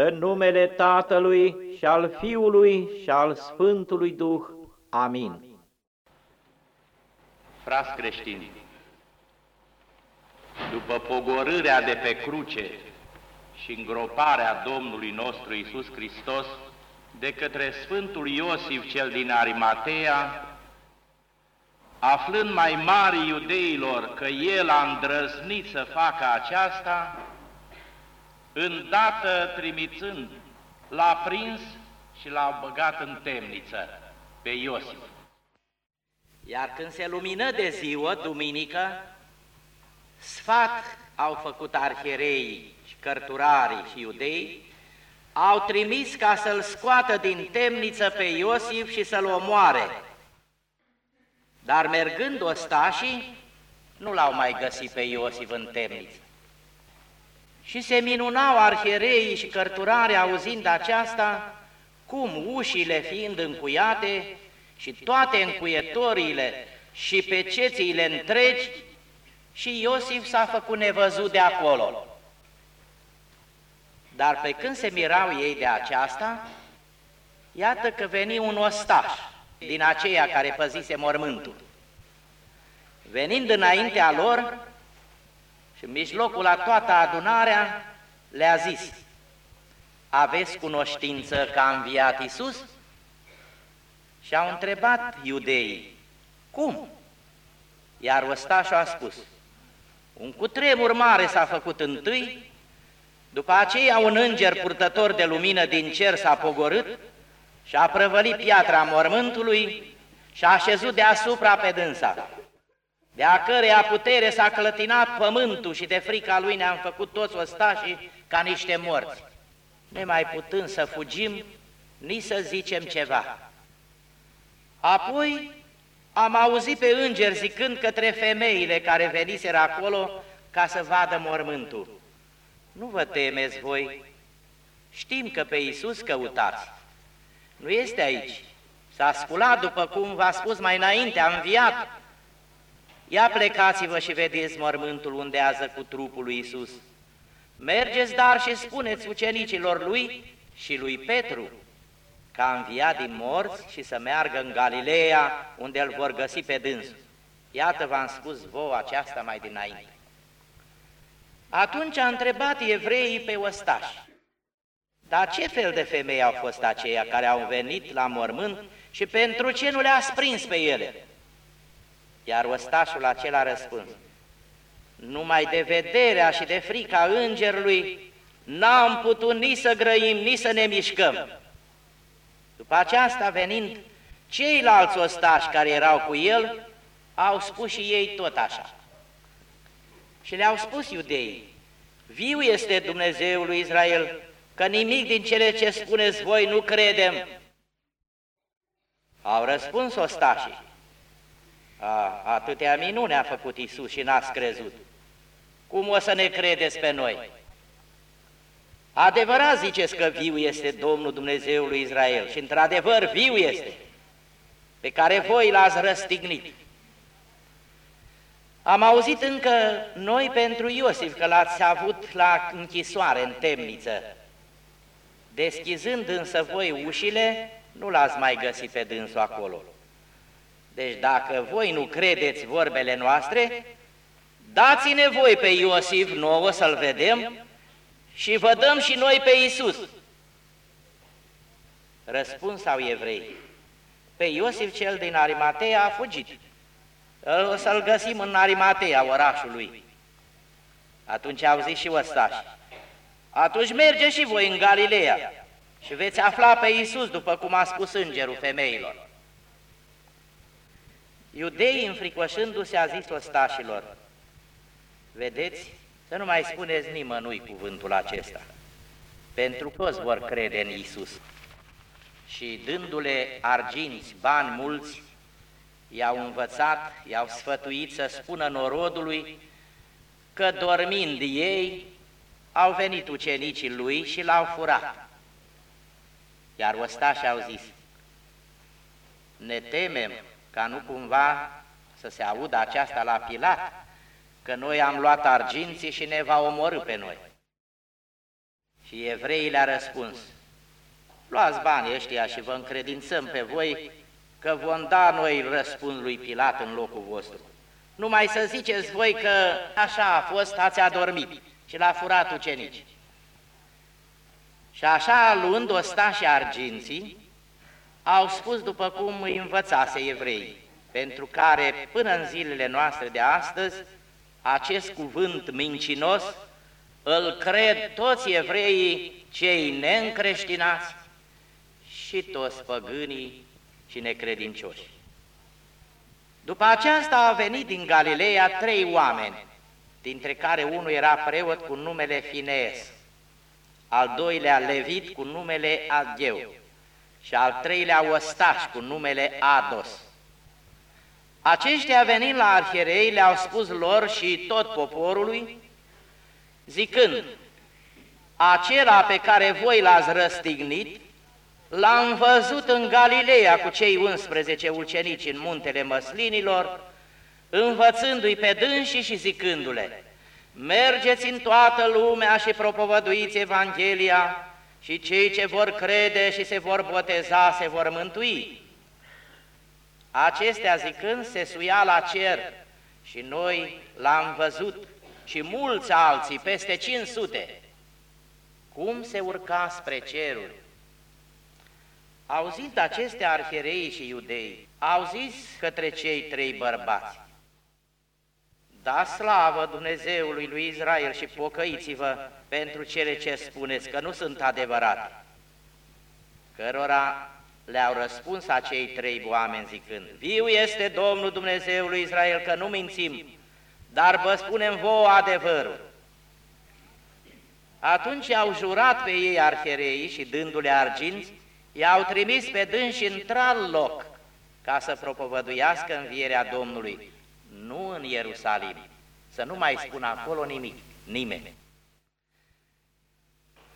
În numele Tatălui și al Fiului și al Sfântului Duh. Amin. Frați creștini, după pogorârea de pe cruce și îngroparea Domnului nostru Isus Hristos de către Sfântul Iosif cel din Arimatea, aflând mai mari iudeilor că el a îndrăznit să facă aceasta, îndată trimițând, l-a prins și l-a băgat în temniță pe Iosif. Iar când se lumină de ziua, duminică, sfat au făcut arhiereii și cărturarii și iudei, au trimis ca să-l scoată din temniță pe Iosif și să-l omoare. Dar mergând ostașii, nu l-au mai găsit pe Iosif în temniță. Și se minunau arhiereii și cărturare auzind aceasta, cum ușile fiind încuiate și toate încuietorile și pe cețiile întregi, și Iosif s-a făcut nevăzut de acolo. Dar pe când se mirau ei de aceasta, iată că veni un ostaș din aceia care păzise mormântul. Venind înaintea lor și în mijlocul la toată adunarea, le-a zis, aveți cunoștință că a înviat Iisus? Și au întrebat iudeii, cum? Iar ostașul a spus, un cutremur mare s-a făcut întâi, după aceea un înger purtător de lumină din cer s-a pogorât și a prăvălit piatra mormântului și a așezut deasupra pe dânsa, de a căreia putere s-a clătinat pământul și de frica lui ne-am făcut toți ostașii ca niște morți, nemai putând să fugim, nici să zicem ceva. Apoi am auzit pe înger zicând către femeile care veniseră acolo ca să vadă mormântul. Nu vă temeți voi, știm că pe Iisus căutați. Nu este aici, s-a sculat după cum v-a spus mai înainte, a înviat. Ia plecați-vă și vedeți mormântul unde ază cu trupul lui Iisus. Mergeți dar și spuneți ucenicilor lui și lui Petru că a înviat din morți și să meargă în Galileea, unde îl vor găsi pe dânsul. Iată v-am spus vouă aceasta mai dinainte. Atunci a întrebat evreii pe ostași, dar ce fel de femei au fost aceia care au venit la mormânt și pentru ce nu le-a sprins pe ele? Iar ostașul acela a răspuns, numai de vederea și de frica îngerului n-am putut nici să grăim, nici să ne mișcăm. După aceasta, venind ceilalți ostași care erau cu el, au spus și ei tot așa. Și le-au spus iudeii, viu este Dumnezeul lui Israel, că nimic din cele ce spuneți voi nu credem. Au răspuns ostașii, a, atâtea minune a făcut Isus și n-ați crezut. Cum o să ne credeți pe noi? Adevărat ziceți că viu este Domnul Dumnezeul lui Israel și într-adevăr viu este, pe care voi l-ați răstignit. Am auzit încă noi pentru Iosif că l-ați avut la închisoare, în temniță. Deschizând însă voi ușile, nu l-ați mai găsit pe dânsul acolo. Deci dacă voi nu credeți vorbele noastre, dați-ne voi pe Iosif nouă să-l vedem și vă dăm și noi pe Iisus. Răspuns au evrei, pe Iosif cel din Arimatea a fugit. O să-l găsim în Arimatea, orașul lui. Atunci au zis și ostași, atunci merge și voi în Galileea și veți afla pe Iisus, după cum a spus îngerul femeilor. Iudeii, înfricoșându-se, a zis ostașilor, vedeți, să nu mai spuneți nimănui cuvântul acesta, pentru că toți vor crede în Isus. Și dându-le arginți, bani mulți, i-au învățat, i-au sfătuit să spună norodului că dormind ei au venit ucenicii lui și l-au furat. Iar ostașii au zis, ne temem ca nu cumva să se audă aceasta la Pilat, că noi am luat arginții și ne va omorâ pe noi. Și evreii le-a răspuns, luați banii ăștia și vă încredințăm pe voi că vom da noi răspuns lui Pilat în locul vostru. Numai să ziceți voi că așa a fost, ați adormit și l-a furat ucenici. Și așa, luând osta și arginții, au spus după cum îi învățase evrei, pentru care până în zilele noastre de astăzi, acest cuvânt mincinos îl cred toți evreii cei neîncreștinați și toți păgânii și necredincioși. După aceasta a venit din Galileea trei oameni, dintre care unul era preot cu numele Finees, al doilea Levit cu numele Agheu și al treilea Ostaș cu numele Ados. Aceștia venind la arhierei le-au spus lor și tot poporului, zicând, acela pe care voi l-ați răstignit, l-am văzut în Galileea cu cei 11 ucenici în muntele măslinilor, învățându-i pe dânsii și zicându-le, mergeți în toată lumea și propovăduiți Evanghelia și cei ce vor crede și se vor boteza se vor mântui. Acestea zicând se suia la cer și noi l-am văzut și mulți alții, peste 500, cum se urca spre ceruri. Auzind aceste arhierei și iudei, au zis către cei trei bărbați, Da slavă Dumnezeului lui Israel și pocăiți-vă pentru cele ce spuneți, că nu sunt adevărate. Cărora le-au răspuns acei trei oameni zicând, Viu este Domnul Dumnezeului Israel, că nu mințim, dar vă spunem vouă adevărul. Atunci au jurat pe ei arhereii și dându-le arginți, i-au trimis pe dânsi într-alt loc ca să propovăduiască învierea Domnului, nu în Ierusalim, să nu mai spună acolo nimic, nimeni.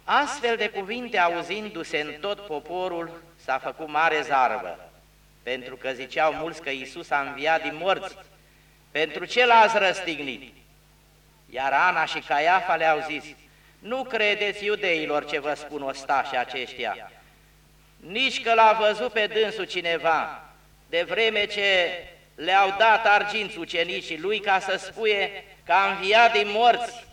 Astfel de cuvinte auzindu-se în tot poporul, s-a făcut mare zarvă, pentru că ziceau mulți că Iisus a înviat din morți, pentru ce l-ați răstignit? Iar Ana și Caiafa le-au zis, nu credeți iudeilor ce vă spun ostașii aceștia, nici că l-a văzut pe dânsul cineva, de vreme ce le-au dat arginți ucenicii lui ca să spuie că a înviat din morți.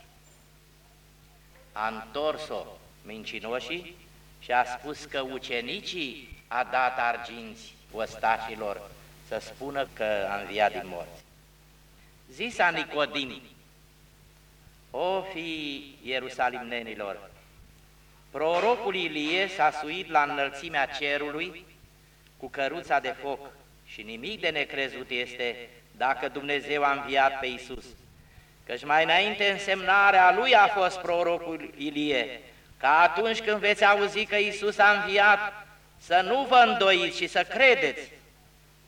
A întors-o mincinoșii și a spus că ucenicii a dat arginți ostașilor să spună că a înviat din morți. Zisa Nicodim, o fi ierusalimnenilor, prorocul Ilie s-a suit la înălțimea cerului cu căruța de foc și nimic de necrezut este dacă Dumnezeu a înviat pe Iisus. Căci mai înainte însemnarea lui a fost prorocul Ilie, ca atunci când veți auzi că Iisus a înviat, să nu vă îndoiți și să credeți.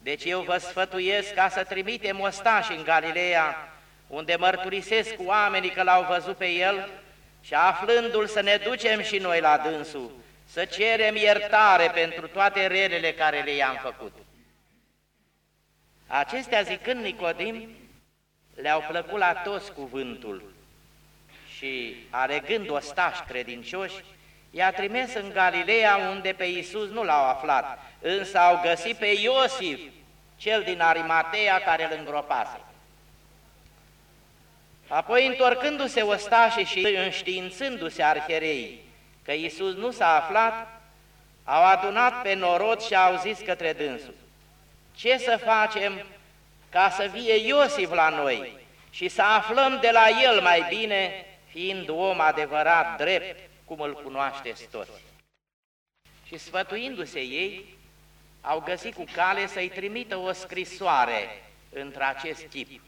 Deci eu vă sfătuiesc ca să trimitem ostași în Galileea, unde mărturisesc cu oamenii că l-au văzut pe el și aflându-l să ne ducem și noi la dânsul, să cerem iertare pentru toate relele care le i-am făcut. Acestea zicând Nicodim, le-au plăcut la toți cuvântul și, alegând ostași credincioși, i-a trimis în Galileea unde pe Iisus nu l-au aflat, însă au găsit pe Iosif, cel din Arimatea care îl îngropase. Apoi, întorcându-se ostașii și înștiințându-se arherei că Iisus nu s-a aflat, au adunat pe norod și au zis către dânsul, ce să facem ca să vie Iosif la noi și să aflăm de la el mai bine, fiind om adevărat, drept, cum îl cunoașteți toți. Și sfătuindu-se ei, au găsit cu cale să-i trimită o scrisoare într acest tip.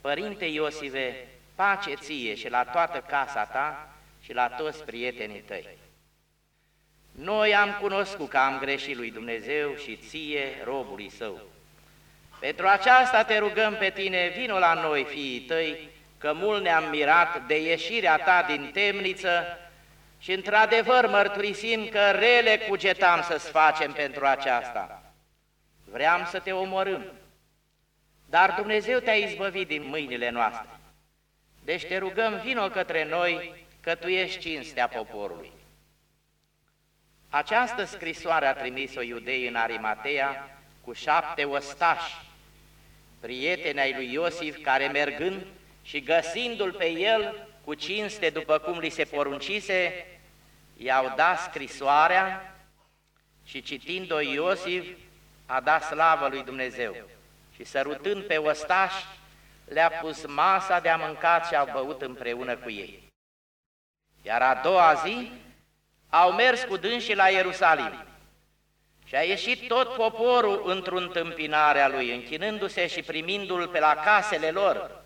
Părinte Iosive, pace ție și la toată casa ta și la toți prietenii tăi. Noi am cunoscut că am greșit lui Dumnezeu și ție, robului său. Pentru aceasta te rugăm pe tine, vino la noi, fiii tăi, că mult ne-am mirat de ieșirea ta din temniță și într-adevăr mărturisim că rele cugetam să-ți facem pentru aceasta. Vreau să te omorâm, dar Dumnezeu te-a izbăvit din mâinile noastre. Deci te rugăm, vino către noi că Tu ești cinstea poporului. Această scrisoare a trimis-o iudei în Arimatea cu șapte ostași, prieteni ai lui Iosif, care mergând și găsindu-l pe el cu cinste după cum li se poruncise, i-au dat scrisoarea și citind-o Iosif a dat slavă lui Dumnezeu și sărutând pe ostași le-a pus masa de a mâncat și au băut împreună cu ei. Iar a doua zi au mers cu dânsii la Ierusalim și a ieșit tot poporul într-o întâmpinare a lui, închinându-se și primindu-l pe la casele lor,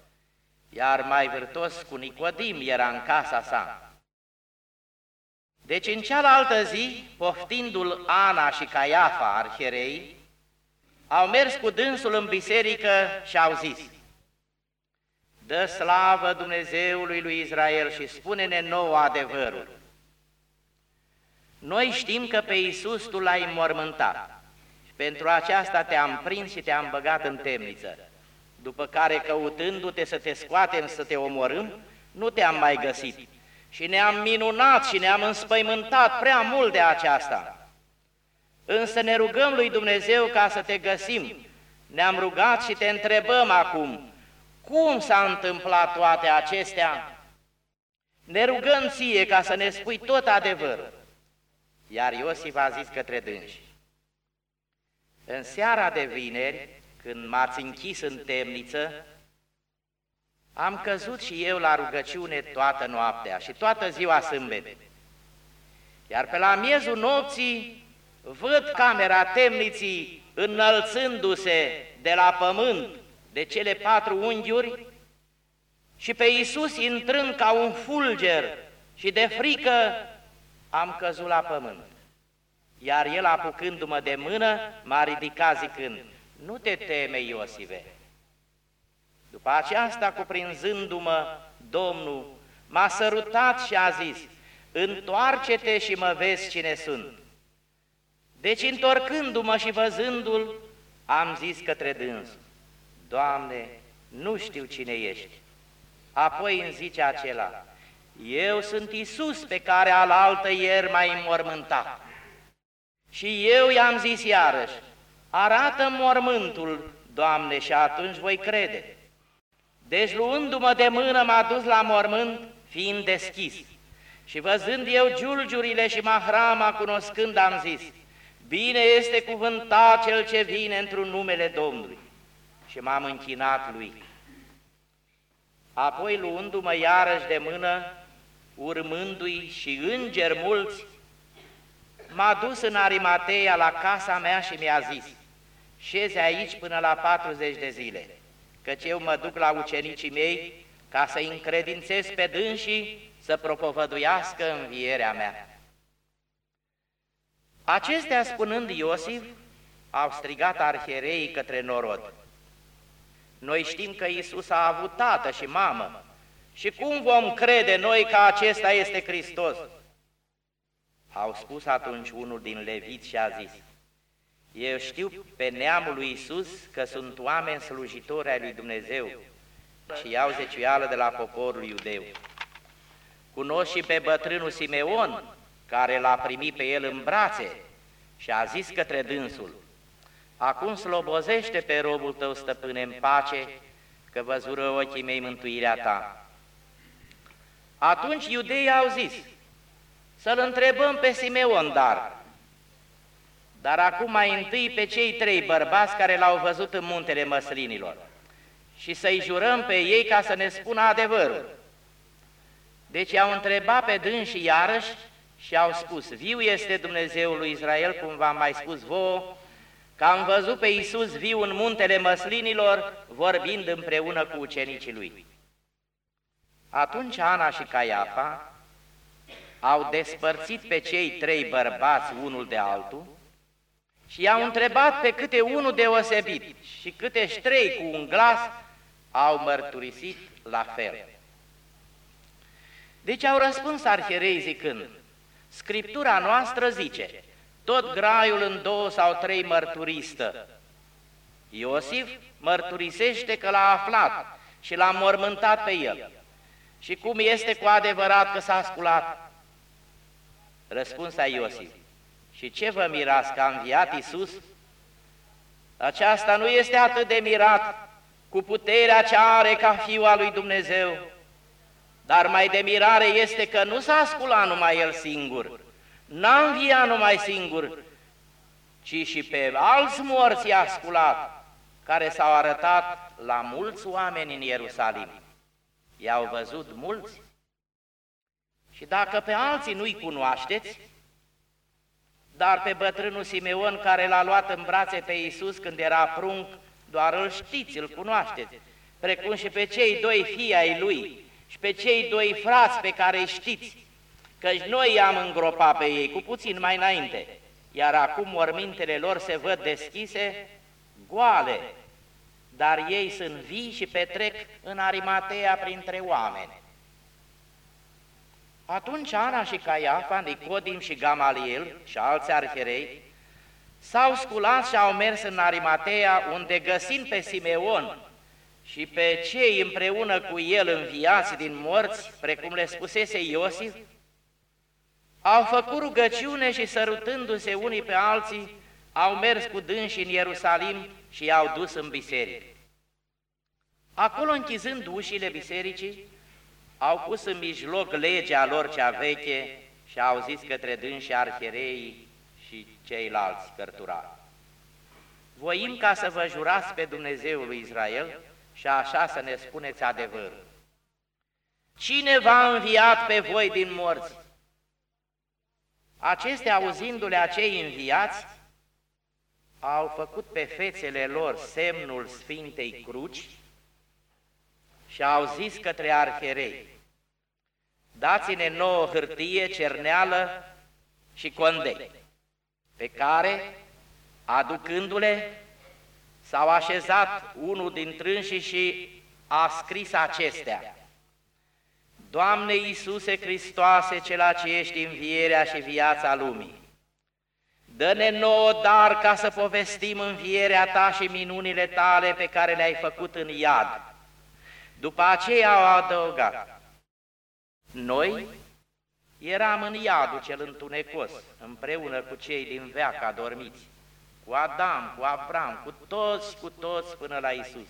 iar mai vârtos cu Nicodim era în casa sa. Deci în cealaltă zi, poftindu-l Ana și Caiafa, arhierei, au mers cu dânsul în biserică și au zis, Dă slavă Dumnezeului lui Israel și spune-ne nouă adevărul. Noi știm că pe Iisus Tu l-ai înmormântat și pentru aceasta te-am prins și te-am băgat în temniță, după care căutându-te să te scoatem, să te omorâm, nu te-am mai găsit și ne-am minunat și ne-am înspăimântat prea mult de aceasta. Însă ne rugăm lui Dumnezeu ca să te găsim. Ne-am rugat și te întrebăm acum, cum s-a întâmplat toate acestea? Ne rugăm ție ca să ne spui tot adevărul. Iar Iosif a zis către dânsi, în seara de vineri, când m-ați închis în temniță, am căzut și eu la rugăciune toată noaptea și toată ziua sâmbete. Iar pe la miezul nopții văd camera temniții înălțându-se de la pământ de cele patru unghiuri și pe Iisus intrând ca un fulger și de frică am căzut la pământ. Iar el, apucându-mă de mână, m-a ridicat zicând, nu te teme, Iosive. După aceasta, cuprinzându-mă, Domnul m-a sărutat și a zis, întoarce-te și mă vezi cine sunt. Deci, întorcându-mă și văzându-l, am zis către dânsul, Doamne, nu știu cine ești. Apoi îmi zice acela, eu sunt Isus pe care alaltă ieri m-ai înmormântat. Și eu i-am zis iarăși, arată mormântul, Doamne, și atunci voi crede. Deci luându-mă de mână m-a dus la mormânt, fiind deschis. Și văzând eu giulgiurile și mahrama, cunoscând, am zis, Bine este cuvântat cel ce vine într-un numele Domnului. Și m-am închinat lui. Apoi, luându-mă iarăși de mână, urmându-i și îngeri mulți, m-a dus în Arimateia la casa mea și mi-a zis, șeze aici până la 40 de zile, căci eu mă duc la ucenicii mei ca să-i încredințez pe dânsii să propovăduiască învierea mea. Acestea spunând Iosif, au strigat arhiereii către norod. Noi știm că Isus a avut tată și mamă și cum vom crede noi că acesta este Hristos? Au spus atunci unul din leviți și a zis, Eu știu pe neamul lui Isus că sunt oameni slujitori ai lui Dumnezeu și iau zeciuială de la poporul iudeu. Cunosc și pe bătrânul Simeon, care l-a primit pe el în brațe și a zis către dânsul, Acum slobozește pe robul tău, stăpâne, în pace, că văzură ochii mei mântuirea ta. Atunci iudeii au zis, să-l întrebăm pe Simeon, dar, dar acum mai întâi pe cei trei bărbați care l-au văzut în muntele măslinilor și să-i jurăm pe ei ca să ne spună adevărul. Deci au întrebat pe dânsi iarăși și au spus, viu este Dumnezeul lui Israel, cum v-am mai spus vouă, că am văzut pe Iisus viu în muntele măslinilor, vorbind împreună cu ucenicii lui. Atunci Ana și Caiafa au despărțit pe cei trei bărbați unul de altul și i-au întrebat pe câte unul deosebit și câte trei cu un glas au mărturisit la fel. Deci au răspuns arhierei zicând, Scriptura noastră zice, tot graiul în două sau trei mărturistă. Iosif mărturisește că l-a aflat și l-a mormântat pe el. Și cum este cu adevărat că s-a sculat? Răspuns a Iosif. Și ce vă mirați că a înviat Iisus? Aceasta nu este atât de mirat cu puterea ce are ca Fiul al lui Dumnezeu, dar mai de mirare este că nu s-a sculat numai El singur, n-a înviat numai singur, ci și pe alți morți i-a sculat, care s-au arătat la mulți oameni în Ierusalim. I-au văzut mulți. Și dacă pe alții nu-i cunoașteți, dar pe bătrânul Simeon care l-a luat în brațe pe Iisus când era prunc, doar îl știți, îl cunoașteți, precum și pe cei doi fii ai lui și pe cei doi frați pe care îi știți, căci noi i-am îngropat pe ei cu puțin mai înainte, iar acum mormintele lor se văd deschise, goale, dar ei sunt vii și petrec în Arimatea printre oameni. Atunci Ana și Caiafa, Nicodim și Gamaliel și alți arherei s-au sculat și au mers în Arimatea, unde găsind pe Simeon și pe cei împreună cu el înviați din morți, precum le spusese Iosif, au făcut rugăciune și sărutându-se unii pe alții, au mers cu dânsi în Ierusalim și i-au dus în biserică. Acolo, închizând ușile bisericii, au pus în mijloc legea lor cea veche și au zis către dânsi arhereii și ceilalți cărturari. Voim ca să vă jurați pe Dumnezeul lui Israel și așa să ne spuneți adevărul. Cine v-a înviat pe voi din morți? Acestea, auzindu-le acei înviați, au făcut pe fețele lor semnul Sfintei Cruci și au zis către arherei, dați-ne nouă hârtie, cerneală și condei, pe care, aducându-le, s-au așezat unul din trânși și a scris acestea. Doamne Iisuse Hristoase, cela ce ești învierea și viața lumii, dă-ne nouă dar ca să povestim învierea Ta și minunile Tale pe care le-ai făcut în iad. După aceea au adăugat, noi eram în iadul cel întunecos, împreună cu cei din veac adormiți, cu Adam, cu Avram, cu toți, cu toți până la Isus.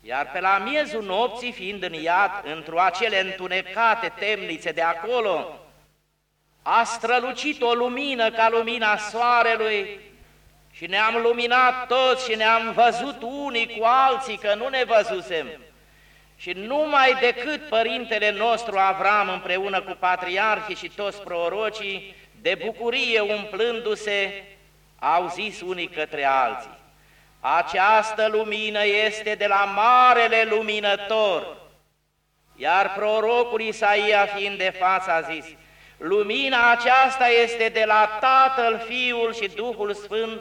Iar pe la miezul nopții, fiind în iad, într-o acele întunecate temnițe de acolo, a strălucit o lumină ca lumina soarelui și ne-am luminat toți și ne-am văzut unii cu alții, că nu ne văzusem. Și numai decât Părintele nostru Avram împreună cu patriarhii și toți prorocii, de bucurie umplându-se, au zis unii către alții, această lumină este de la Marele Luminător. Iar prorocul Isaia fiind de față a zis, lumina aceasta este de la Tatăl, Fiul și Duhul Sfânt,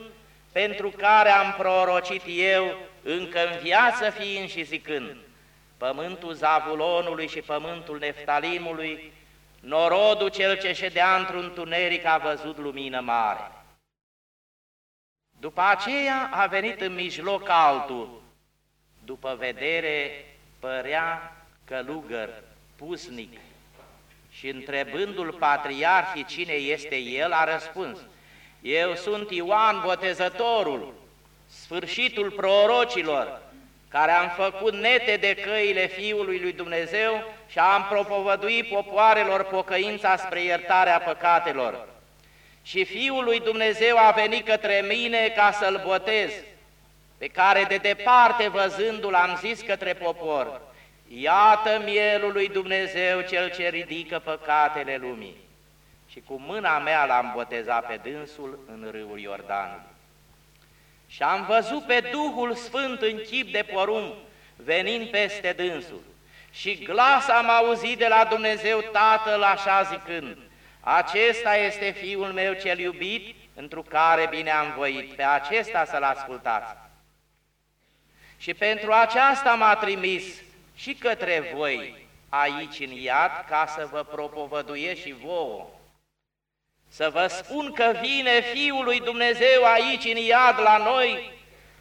pentru care am prorocit eu, încă în viață fiind și zicând, pământul Zavulonului și pământul Neftalimului, norodul cel ce ședea într-un tuneric a văzut lumină mare. După aceea a venit în mijloc altul, după vedere părea călugăr, pusnic, și întrebându-l patriarhii cine este el, a răspuns, Eu sunt Ioan Botezătorul, sfârșitul prorocilor, care am făcut nete de căile Fiului lui Dumnezeu și am propovăduit popoarelor pocăința spre iertarea păcatelor. Și Fiul lui Dumnezeu a venit către mine ca să-L botez, pe care de departe văzându-L am zis către popor, Iată mielul lui Dumnezeu cel ce ridică păcatele lumii. Și cu mâna mea l-am botezat pe dânsul în râul Iordanului. Și am văzut pe Duhul Sfânt în chip de porumb, venind peste dânsul. Și glas am auzit de la Dumnezeu Tatăl așa zicând, acesta este Fiul meu cel iubit, întru care bine am voit, pe acesta să-L ascultați. Și pentru aceasta m-a trimis și către voi aici în iad, ca să vă propovăduie și vouă. Să vă spun că vine Fiul lui Dumnezeu aici în iad la noi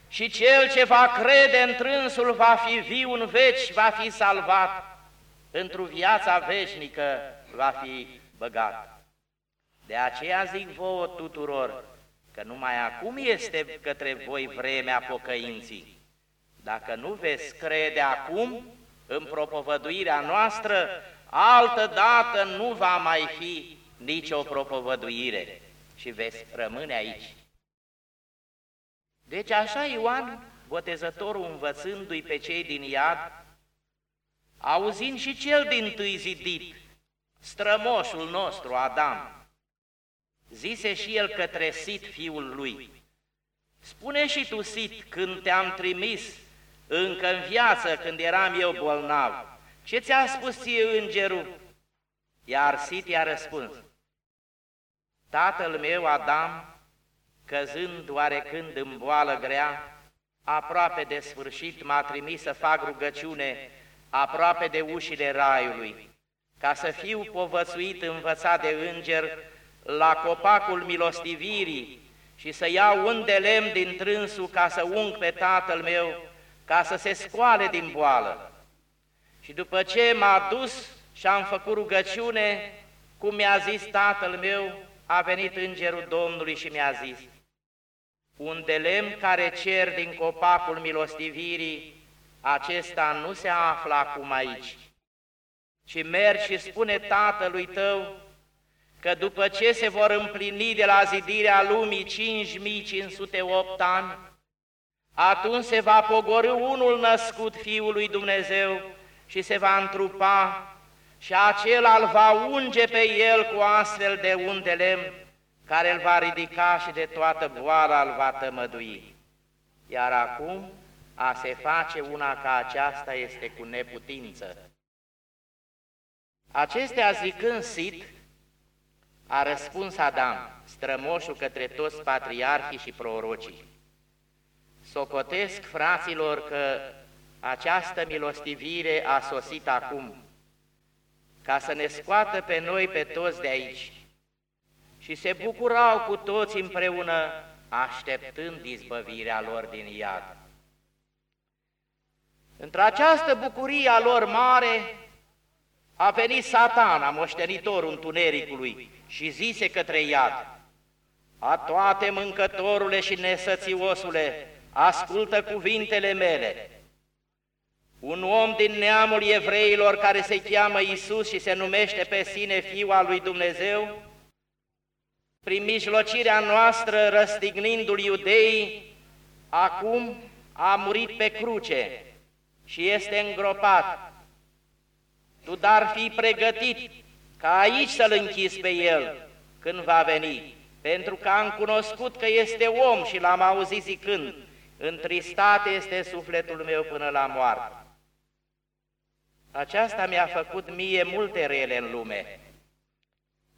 și cel ce va crede în trânsul va fi viu în veci, va fi salvat. într-o viața veșnică va fi băgat. De aceea zic vouă tuturor că numai acum este către voi vremea pocăinții. Dacă nu veți crede acum în propovăduirea noastră, altă dată nu va mai fi nicio propovăduire și veți rămâne aici. Deci așa Ioan, botezătorul învățându-i pe cei din iad, auzind și cel din tâi zidit, strămoșul nostru, Adam, zise și el către Sit, fiul lui, Spune și tu, Sit, când te-am trimis încă în viață, când eram eu bolnav, ce ți-a spus ție îngerul? Iar Sit i-a răspuns, Tatăl meu, Adam, căzând oarecând în boală grea, aproape de sfârșit m-a trimis să fac rugăciune aproape de ușile raiului, ca să fiu povățuit învățat de înger la copacul milostivirii și să iau un de lemn din trânsul ca să ung pe tatăl meu, ca să se scoale din boală. Și după ce m-a dus și am făcut rugăciune, cum mi-a zis tatăl meu, a venit îngerul Domnului și mi-a zis, un de lemn care cer din copacul milostivirii, acesta nu se află acum aici, ci mergi și spune tatălui tău că după ce se vor împlini de la zidirea lumii 5508 ani, atunci se va pogorâ unul născut Fiul lui Dumnezeu și se va întrupa și acela îl va unge pe el cu astfel de un de lemn, care îl va ridica și de toată boala îl va tămădui. Iar acum a se face una ca aceasta este cu neputință. Acestea zicând sit, a răspuns Adam, strămoșul către toți patriarhii și prorocii. Socotesc, fraților, că această milostivire a sosit acum, ca să ne scoată pe noi pe toți de aici. Și se bucurau cu toți împreună, așteptând izbăvirea lor din iad. Într-această bucurie a lor mare a venit satana, moștenitorul întunericului, și zise către iad, A toate mâncătorule și nesățiosule, ascultă cuvintele mele, un om din neamul evreilor care se cheamă Isus și se numește pe sine Fiul al lui Dumnezeu, prin mijlocirea noastră răstignindu-l iudeii, acum a murit pe cruce și este îngropat. Tu dar fi pregătit ca aici să-l închizi pe el când va veni, pentru că am cunoscut că este om și l-am auzit zicând, întristat este sufletul meu până la moarte. Aceasta mi-a făcut mie multe rele în lume,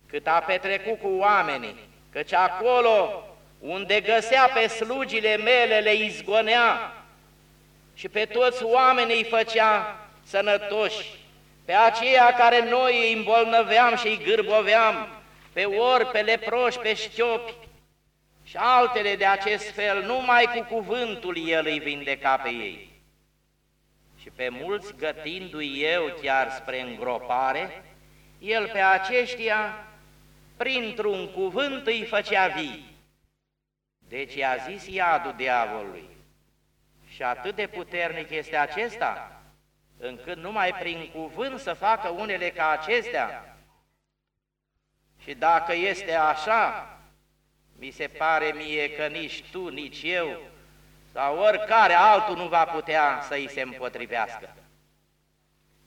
cât a petrecut cu oamenii, căci acolo unde găsea pe slugile mele le izgonea și pe toți oamenii îi făcea sănătoși, pe aceia care noi îi îmbolnăveam și îi gârboveam, pe ori, pe leproși, pe șchiopi și altele de acest fel, numai cu cuvântul El îi vindeca pe ei și pe mulți gătindu-i eu chiar spre îngropare, el pe aceștia, printr-un cuvânt, îi făcea vii. Deci i-a zis iadul diavolului. Și atât de puternic este acesta, încât numai prin cuvânt să facă unele ca acestea. Și dacă este așa, mi se pare mie că nici tu, nici eu sau oricare altul nu va putea să îi se împotrivească.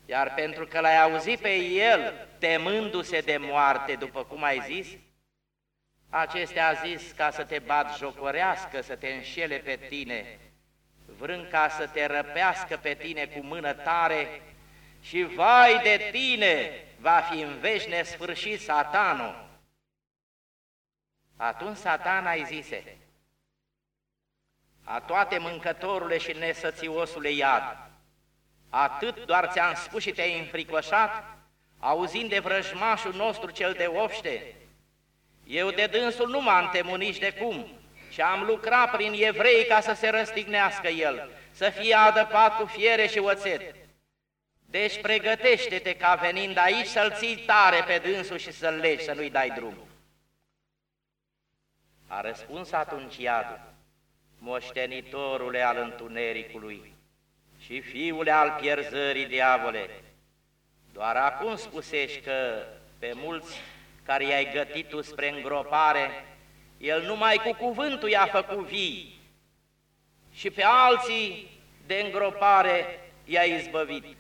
Iar pentru că l-ai auzit pe el temându-se de moarte, după cum ai zis, acestea a zis ca să te bat jocorească, să te înșele pe tine, vrând ca să te răpească pe tine cu mână tare și vai de tine, va fi în veci nesfârșit satanul. Atunci satana îi zise, a toate mâncătorule și nesățiosule iad. Atât doar ți-am spus și te-ai înfricoșat, auzind de vrăjmașul nostru cel de obște. Eu de dânsul nu m-am temut nici de cum, și am lucrat prin evrei ca să se răstignească el, să fie adăpat cu fiere și oțet. Deci pregătește-te ca venind aici să-l ții tare pe dânsul și să-l legi, să nu-i dai drum. A răspuns atunci iadul, moștenitorule al întunericului și fiule al pierzării diavole, doar acum spusești că pe mulți care i-ai gătit tu spre îngropare, el numai cu cuvântul i-a făcut vii și pe alții de îngropare i-a izbăvit.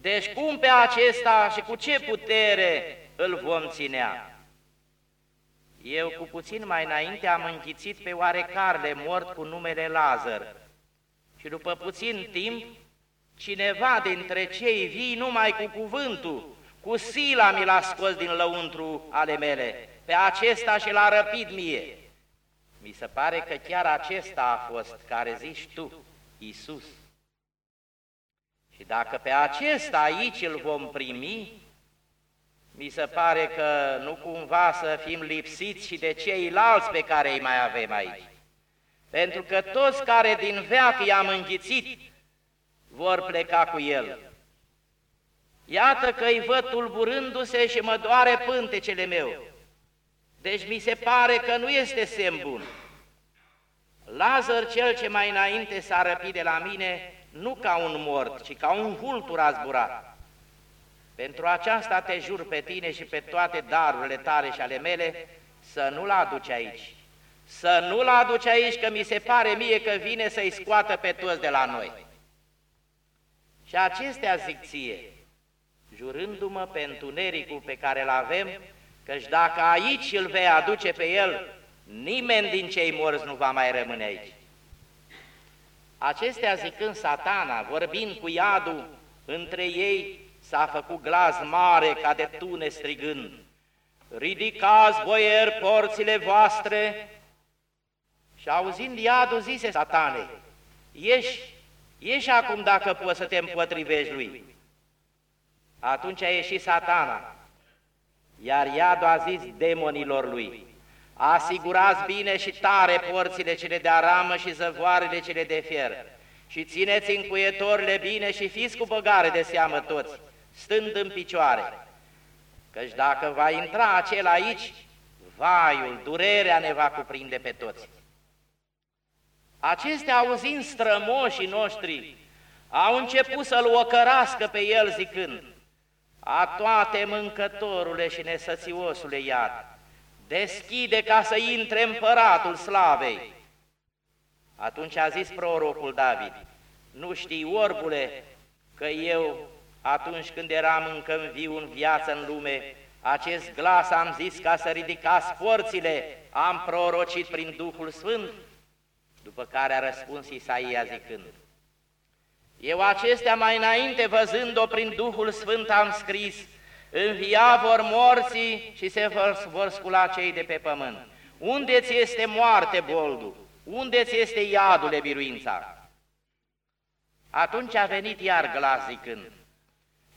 Deci cum pe acesta și cu ce putere îl vom ținea? Eu cu puțin mai înainte am închițit pe oarecarle mort cu numele Lazar și după puțin timp cineva dintre cei vii numai cu cuvântul, cu sila mi l-a scos din lăuntru ale mele, pe acesta și l-a răpit mie. Mi se pare că chiar acesta a fost care zici tu, Iisus. Și dacă pe acesta aici îl vom primi, mi se pare că nu cumva să fim lipsiți și de ceilalți pe care îi mai avem aici. Pentru că toți care din veac i-am înghițit vor pleca cu el. Iată că îi văd tulburându-se și mă doare pântecele meu. Deci mi se pare că nu este semn bun. Lazar, cel ce mai înainte s-a răpit de la mine, nu ca un mort, ci ca un vultur a zburat. Pentru aceasta te jur pe tine și pe toate darurile tale și ale mele să nu-l aduci aici. Să nu-l aduci aici, că mi se pare mie că vine să-i scoată pe toți de la noi. Și acestea zic ție, jurându-mă pe întunericul pe care îl avem, căci dacă aici îl vei aduce pe el, nimeni din cei morți nu va mai rămâne aici. Acestea zicând satana, vorbind cu iadul, între ei s-a făcut glas mare ca de tune strigând, Ridicați, boier, porțile voastre! Și auzind iadul, zise satanei, Ieși, ieși acum dacă poți să te împotrivești lui. Atunci a ieșit satana, iar iadul a zis demonilor lui, Asigurați bine și tare porțile cele de aramă și zăvoarele cele de fier și țineți încuietorile bine și fiți cu băgare de seamă toți, stând în picioare. Căci dacă va intra acela aici, vaiul, durerea ne va cuprinde pe toți. Acestea auzind strămoșii noștri, au început să-l ocărască pe el zicând, A toate mâncătorule și nesățiosule iad, deschide ca să intre împăratul slavei. Atunci a zis prorocul David, nu știi, orbule, că eu, atunci când eram încă în viu în viață în lume, acest glas am zis ca să ridicați forțile, am prorocit prin Duhul Sfânt, după care a răspuns Isaia zicând, Eu acestea mai înainte, văzând-o prin Duhul Sfânt, am scris, învia vor morții și se vor, vor scula cei de pe pământ. Unde ți este moarte, boldu? Unde ți este iadule, biruința? Atunci a venit iar glas zicând,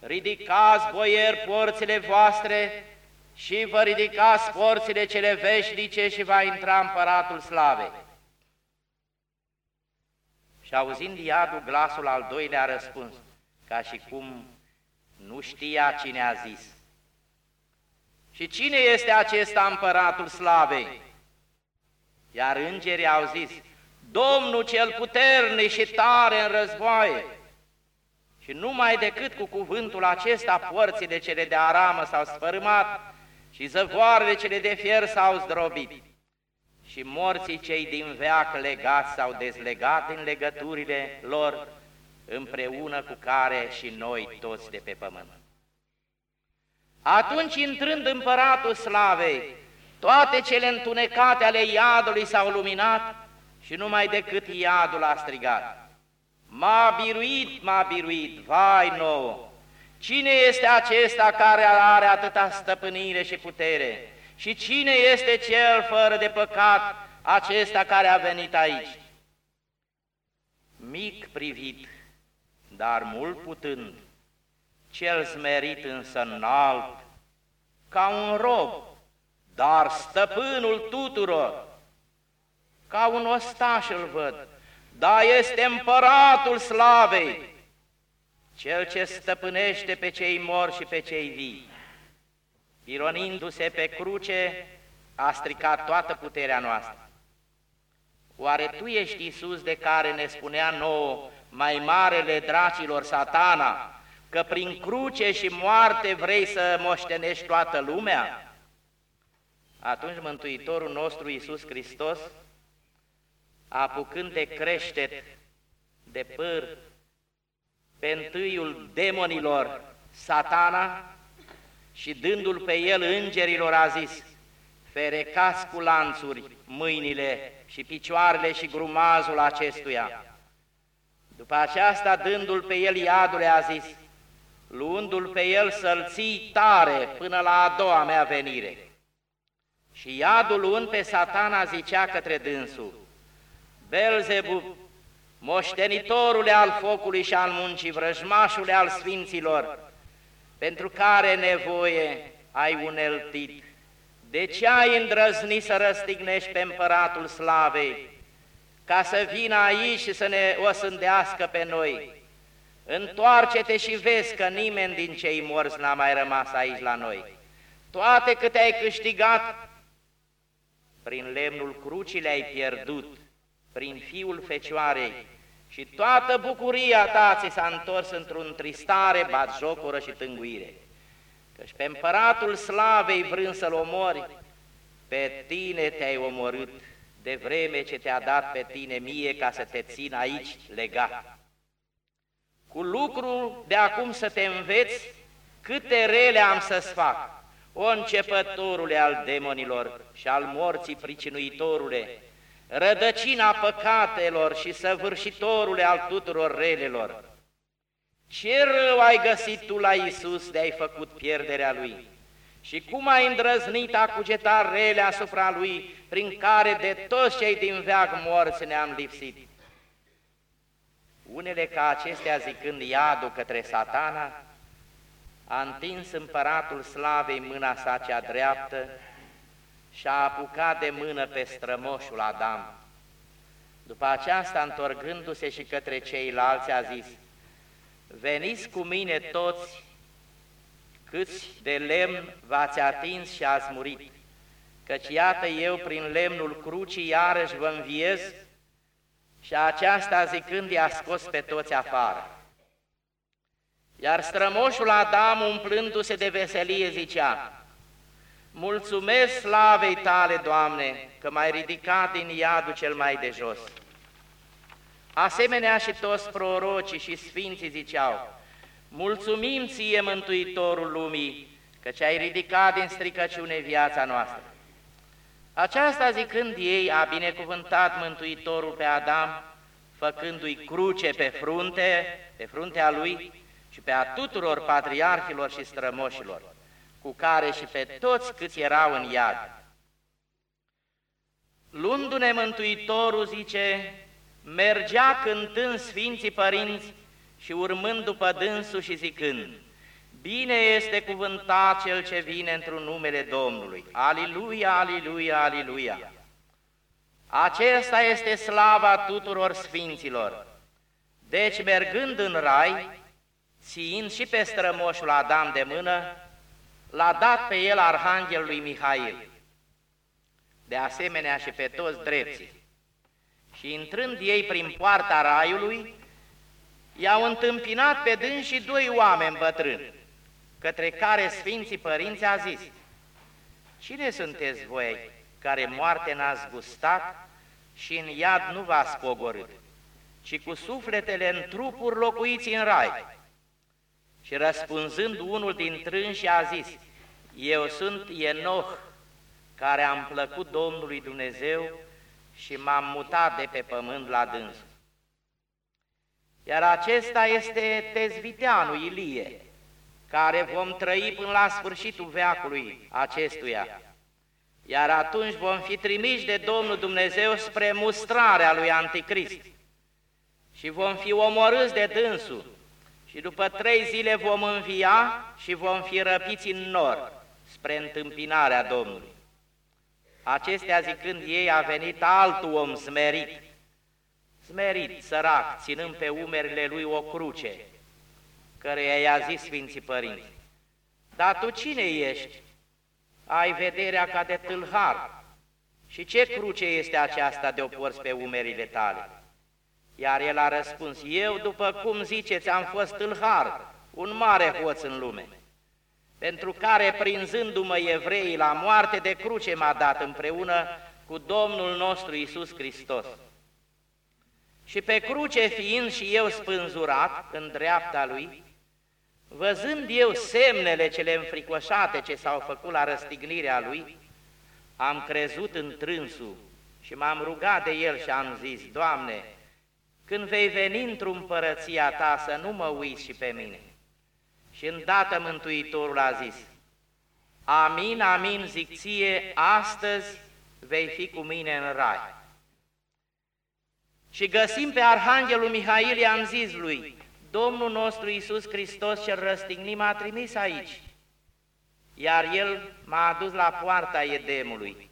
Ridicați, boieri, porțile voastre și vă ridicați porțile cele veșnice și va intra împăratul slavei. Și auzind iadul glasul al doilea a răspuns, ca și cum nu știa cine a zis. Și cine este acesta împăratul slavei? Iar îngerii au zis, Domnul cel puternic și tare în războaie. Și numai decât cu cuvântul acesta porțile cele de aramă s-au sfărâmat și zăvoarele cele de fier s-au zdrobit. Și morții cei din veac legați s-au dezlegat din legăturile lor împreună cu care și noi toți de pe pământ. Atunci, intrând împăratul slavei, toate cele întunecate ale iadului s-au luminat și numai decât iadul a strigat. M-a biruit, m-a biruit, vai nouă! Cine este acesta care are atâta stăpânire și putere? Și cine este cel fără de păcat, acesta care a venit aici? Mic privit, dar mult putând, cel smerit însă înalt, ca un rob, dar stăpânul tuturor, ca un ostaș îl văd, dar este împăratul slavei. cel ce stăpânește pe cei mori și pe cei vii, ironindu-se pe cruce, a stricat toată puterea noastră. Oare Tu ești Iisus de care ne spunea nouă mai marele dracilor satana, că prin cruce și moarte vrei să moștenești toată lumea? Atunci Mântuitorul nostru Iisus Hristos, apucând de creștet, de păr, pe întâiul demonilor, satana, și dându-l pe el îngerilor a zis, ferecați cu lanțuri mâinile și picioarele și grumazul acestuia. După aceasta, dându-l pe el iadule, a zis, luându-l pe el să-l ții tare până la a doua mea venire. Și iadul luând pe satana zicea către dânsul, Belzebu, moștenitorule al focului și al muncii, vrăjmașule al sfinților, pentru care nevoie ai uneltit? De ce ai îndrăznit să răstignești pe împăratul slavei, ca să vină aici și să ne osândească pe noi? Întoarce-te și vezi că nimeni din cei morți n-a mai rămas aici la noi. Toate câte ai câștigat, prin lemnul crucii le-ai pierdut, prin fiul fecioarei, și toată bucuria ta ți s-a întors într-un tristare, jocură și tânguire. Căci pe împăratul slavei vrând să-l omori, pe tine te-ai omorât, de vreme ce te-a dat pe tine mie ca să te țin aici legat. Cu lucru de acum să te înveți câte rele am să-ți fac, o începătorule al demonilor și al morții pricinuitorule, rădăcina păcatelor și săvârșitorule al tuturor relelor. Ce rău ai găsit tu la Isus de ai făcut pierderea Lui? Și cum ai îndrăznit a cugeta rele asupra Lui, prin care de toți cei din veac morți ne-am lipsit? Unele ca acestea zicând iadul către satana, a întins împăratul slavei mâna sa cea dreaptă și a apucat de mână pe strămoșul Adam. După aceasta, întorgându-se și către ceilalți, a zis, Veniți cu mine toți, câți de lemn v-ați atins și ați murit, căci iată eu prin lemnul crucii iarăși vă înviez și aceasta zicând i-a scos pe toți afară. Iar strămoșul Adam, umplându-se de veselie, zicea, Mulțumesc slavei tale, Doamne, că m-ai ridicat din iadul cel mai de jos. Asemenea și toți prorocii și sfinții ziceau, Mulțumim ție, Mântuitorul lumii, că ce-ai ridicat din stricăciune viața noastră. Aceasta zicând ei, a binecuvântat Mântuitorul pe Adam, făcându-i cruce pe frunte, pe fruntea lui și pe a tuturor patriarhilor și strămoșilor cu care și pe toți câți erau în iad. Luându-ne Mântuitorul, zice, mergea cântând Sfinții Părinți și urmând după dânsul și zicând, Bine este cuvântat cel ce vine într-un numele Domnului. Aliluia, aliluia, aliluia. Acesta este slava tuturor sfinților. Deci, mergând în rai, țiind și pe strămoșul Adam de mână, l-a dat pe el arhanghelului Mihail, de asemenea și pe toți drepții. Și intrând ei prin poarta raiului, i-au întâmpinat pe dâns și doi oameni bătrâni, către care Sfinții Părinți a zis, Cine sunteți voi care moarte n-ați gustat și în iad nu v-ați pogorât, ci cu sufletele în trupuri locuiți în rai? Și răspunzând unul din trânși a zis, Eu sunt Enoch, care am plăcut Domnului Dumnezeu și m-am mutat de pe pământ la dâns. Iar acesta este Tezviteanul Ilie, care vom trăi până la sfârșitul veacului acestuia. Iar atunci vom fi trimiși de Domnul Dumnezeu spre mustrarea lui Anticrist și vom fi omorâți de dânsul și după trei zile vom învia și vom fi răpiți în nor spre întâmpinarea Domnului. Acestea zicând ei, a venit altul om smerit, smerit, sărac, ținând pe umerile lui o cruce, care i-a zis Sfinții Părinți, Dar tu cine ești? Ai vederea ca de tâlhar. Și ce cruce este aceasta de o porți pe umerile tale? Iar el a răspuns, eu, după cum ziceți, am fost tâlhar, un mare hoț în lume, pentru care, prinzându-mă evreii la moarte de cruce, m-a dat împreună cu Domnul nostru Isus Hristos. Și pe cruce fiind și eu spânzurat în dreapta lui, văzând eu semnele cele înfricoșate ce s-au făcut la răstignirea lui, am crezut în trânsul și m-am rugat de el și am zis, Doamne, când vei veni într-o împărăția ta să nu mă uiți și pe mine. Și îndată Mântuitorul a zis, Amin, amin, zic ție, astăzi vei fi cu mine în rai. Și găsim pe Arhanghelul Mihail, i-am zis lui, Domnul nostru Iisus Hristos cel răstignit m-a trimis aici, iar El m-a adus la poarta Edemului.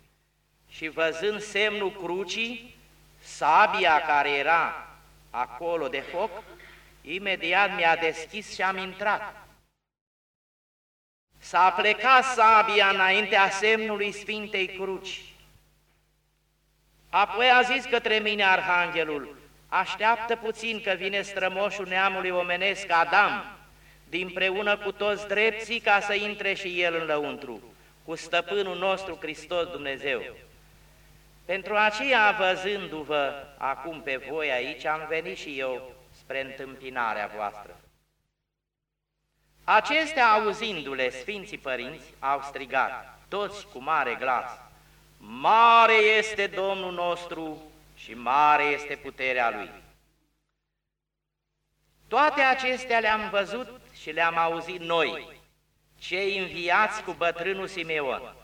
Și văzând semnul crucii, sabia care era acolo de foc, imediat mi-a deschis și am intrat. S-a plecat sabia înaintea semnului Sfintei Cruci Apoi a zis către mine arhanghelul, așteaptă puțin că vine strămoșul neamului omenesc Adam, dinpreună cu toți drepții ca să intre și el în lăuntru, cu stăpânul nostru Hristos Dumnezeu. Pentru aceea, văzându-vă acum pe voi aici, am venit și eu spre întâmpinarea voastră. Acestea, auzindu-le, Sfinții Părinți au strigat, toți cu mare glas, Mare este Domnul nostru și mare este puterea Lui. Toate acestea le-am văzut și le-am auzit noi, cei înviați cu bătrânul Simeon,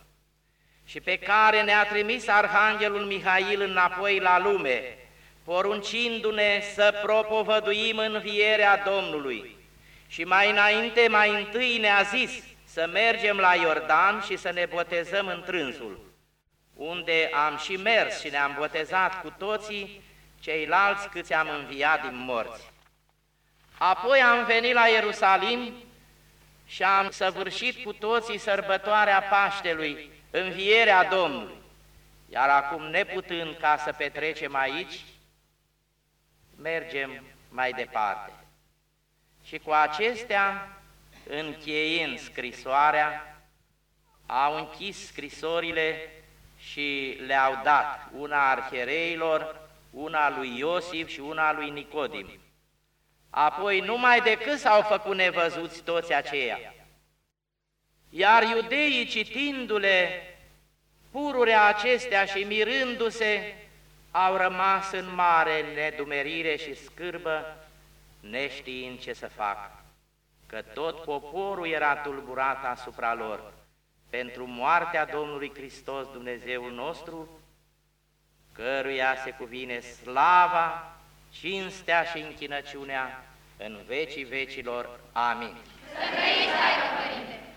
și pe care ne-a trimis Arhanghelul Mihail înapoi la lume, poruncindu-ne să propovăduim învierea Domnului. Și mai înainte, mai întâi ne-a zis să mergem la Iordan și să ne botezăm în trânsul unde am și mers și ne-am botezat cu toții ceilalți câți am înviat din morți. Apoi am venit la Ierusalim și am săvârșit cu toții sărbătoarea Paștelui, învierea Domnului. Iar acum, neputând ca să petrecem aici, mergem mai departe. Și cu acestea, încheiind scrisoarea, au închis scrisorile și le-au dat una arhereilor, una lui Iosif și una lui Nicodim. Apoi numai decât s-au făcut nevăzuți toți aceia. Iar iudeii citindu-le pururea acestea și mirându-se, au rămas în mare nedumerire și scârbă, neștiind ce să facă, că tot poporul era tulburat asupra lor pentru moartea Domnului Hristos, Dumnezeul nostru, căruia se cuvine slava, cinstea și închinăciunea în vecii vecilor. Amin. Să trăiți, Părinte!